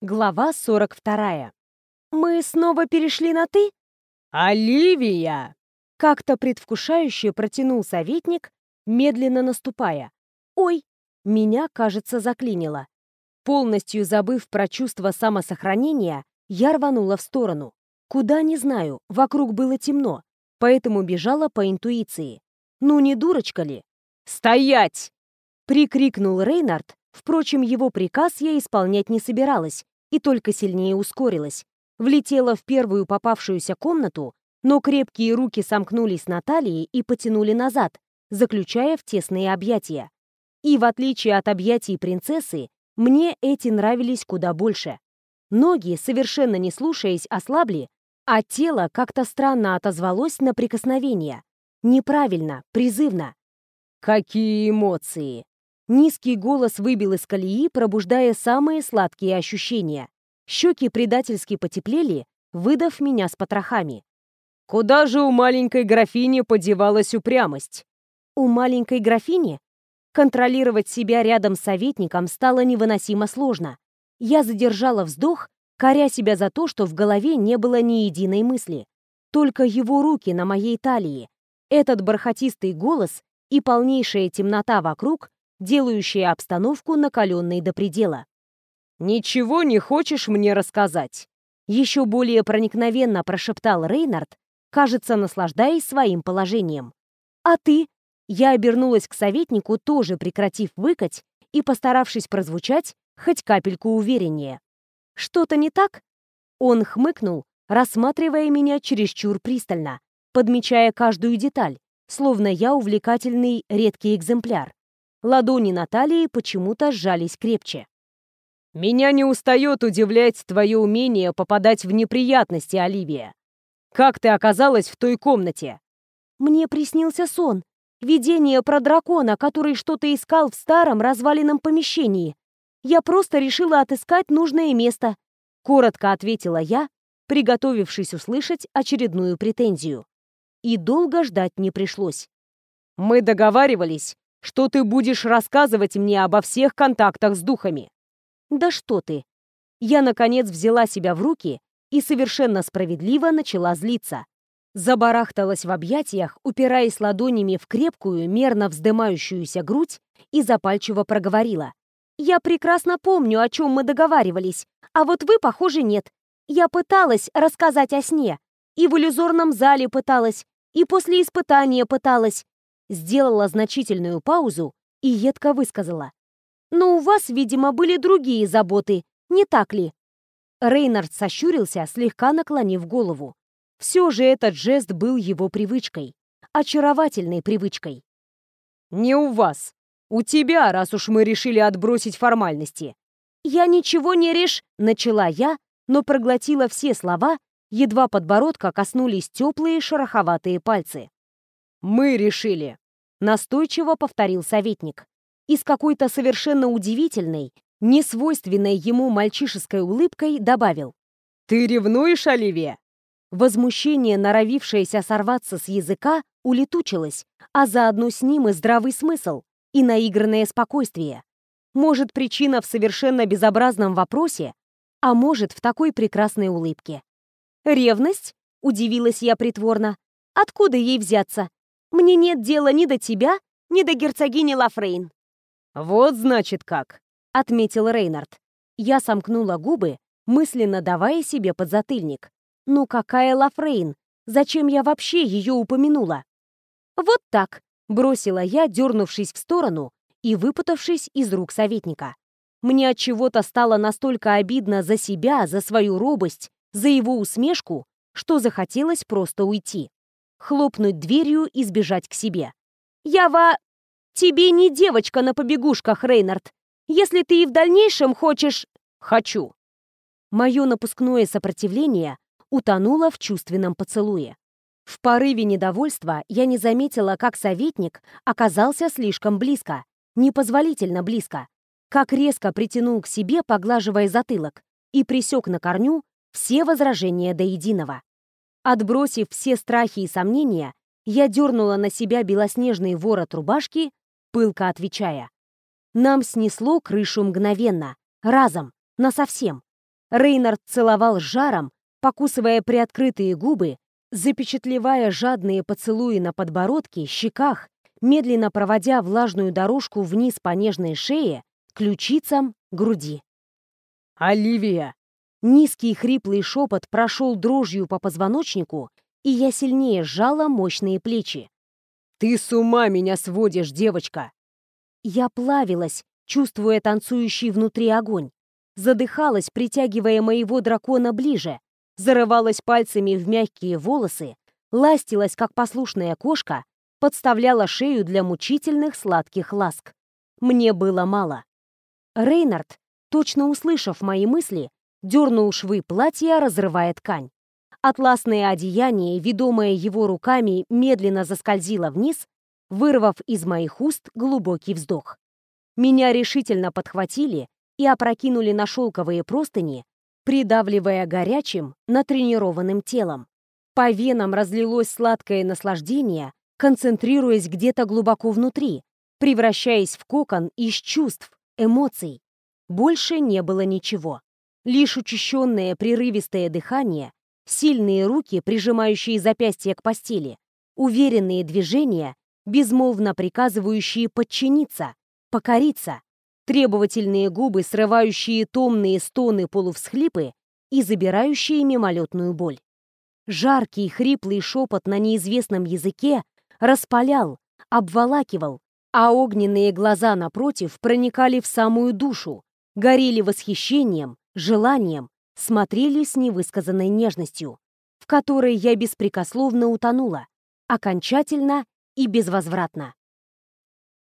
Глава 42. «Мы снова перешли на «ты»?» «Оливия!» Как-то предвкушающе протянул советник, медленно наступая. «Ой!» Меня, кажется, заклинило. Полностью забыв про чувство самосохранения, я рванула в сторону. Куда, не знаю, вокруг было темно, поэтому бежала по интуиции. Ну не дурочка ли? «Стоять!» Прикрикнул Рейнард, впрочем, его приказ я исполнять не собиралась, и только сильнее ускорилась. Влетела в первую попавшуюся комнату, но крепкие руки сомкнулись на талии и потянули назад, заключая в тесные объятия. И в отличие от объятий принцессы, мне эти нравились куда больше. Ноги, совершенно не слушаясь, ослабли, а тело как-то странно отозвалось на прикосновение. Неправильно, призывно. «Какие эмоции!» Низкий голос выбил из колеи, пробуждая самые сладкие ощущения. Щеки предательски потеплели, выдав меня с потрохами. «Куда же у маленькой графини подевалась упрямость?» У маленькой графини контролировать себя рядом с советником стало невыносимо сложно. Я задержала вздох, коря себя за то, что в голове не было ни единой мысли. Только его руки на моей талии, этот бархатистый голос и полнейшая темнота вокруг делающая обстановку накаленной до предела. «Ничего не хочешь мне рассказать?» Еще более проникновенно прошептал Рейнард, кажется, наслаждаясь своим положением. «А ты?» Я обернулась к советнику, тоже прекратив выкать и постаравшись прозвучать хоть капельку увереннее. «Что-то не так?» Он хмыкнул, рассматривая меня чересчур пристально, подмечая каждую деталь, словно я увлекательный редкий экземпляр. Ладони Натальи почему-то сжались крепче. «Меня не устает удивлять твое умение попадать в неприятности, Оливия. Как ты оказалась в той комнате?» «Мне приснился сон. Видение про дракона, который что-то искал в старом разваленном помещении. Я просто решила отыскать нужное место», — коротко ответила я, приготовившись услышать очередную претензию. И долго ждать не пришлось. «Мы договаривались, что ты будешь рассказывать мне обо всех контактах с духами. Да что ты. Я, наконец, взяла себя в руки и совершенно справедливо начала злиться. Забарахталась в объятиях, упираясь ладонями в крепкую, мерно вздымающуюся грудь и запальчиво проговорила. «Я прекрасно помню, о чем мы договаривались, а вот вы, похоже, нет. Я пыталась рассказать о сне, и в иллюзорном зале пыталась, и после испытания пыталась, сделала значительную паузу и едко высказала. «Но у вас, видимо, были другие заботы, не так ли?» Рейнард сощурился, слегка наклонив голову. Все же этот жест был его привычкой. Очаровательной привычкой. «Не у вас. У тебя, раз уж мы решили отбросить формальности». «Я ничего не реш...» — начала я, но проглотила все слова, едва подбородка коснулись теплые шероховатые пальцы. «Мы решили», — настойчиво повторил советник. И с какой-то совершенно удивительной, несвойственной ему мальчишеской улыбкой добавил. «Ты ревнуешь, Оливия?» Возмущение, норовившееся сорваться с языка, улетучилось, а заодно с ним и здравый смысл, и наигранное спокойствие. Может, причина в совершенно безобразном вопросе, а может, в такой прекрасной улыбке. «Ревность?» — удивилась я притворно. «Откуда ей взяться? Мне нет дела ни до тебя, ни до герцогини Лафрейн». «Вот значит как», — отметил Рейнард. Я сомкнула губы, мысленно давая себе подзатыльник. «Ну какая Лафрейн? Зачем я вообще ее упомянула?» «Вот так», — бросила я, дернувшись в сторону и выпутавшись из рук советника. Мне от чего-то стало настолько обидно за себя, за свою робость, за его усмешку, что захотелось просто уйти хлопнуть дверью и сбежать к себе. «Я во... Тебе не девочка на побегушках, Рейнард. Если ты и в дальнейшем хочешь...» «Хочу». Мое напускное сопротивление утонуло в чувственном поцелуе. В порыве недовольства я не заметила, как советник оказался слишком близко, непозволительно близко, как резко притянул к себе, поглаживая затылок, и присек на корню все возражения до единого. Отбросив все страхи и сомнения, я дернула на себя белоснежный ворот рубашки, пылко отвечая. Нам снесло крышу мгновенно, разом, насовсем. Рейнард целовал жаром, покусывая приоткрытые губы, запечатлевая жадные поцелуи на подбородке, щеках, медленно проводя влажную дорожку вниз по нежной шее, ключицам, груди. «Оливия!» Низкий хриплый шепот прошел дрожью по позвоночнику, и я сильнее сжала мощные плечи. «Ты с ума меня сводишь, девочка!» Я плавилась, чувствуя танцующий внутри огонь. Задыхалась, притягивая моего дракона ближе. Зарывалась пальцами в мягкие волосы, ластилась, как послушная кошка, подставляла шею для мучительных сладких ласк. Мне было мало. Рейнард, точно услышав мои мысли, дернул швы платья, разрывая ткань. Атласное одеяние, ведомое его руками, медленно заскользило вниз, вырвав из моих уст глубокий вздох. Меня решительно подхватили и опрокинули на шелковые простыни, придавливая горячим, натренированным телом. По венам разлилось сладкое наслаждение, концентрируясь где-то глубоко внутри, превращаясь в кокон из чувств, эмоций. Больше не было ничего. Лишь учащенное прерывистое дыхание, сильные руки, прижимающие запястья к постели, уверенные движения, безмолвно приказывающие подчиниться, покориться, требовательные губы, срывающие томные стоны-полувсхлипы и забирающие мимолетную боль. Жаркий, хриплый шепот на неизвестном языке распалял, обволакивал, а огненные глаза напротив проникали в самую душу, горели восхищением, желанием, смотрели с невысказанной нежностью, в которой я беспрекословно утонула, окончательно и безвозвратно.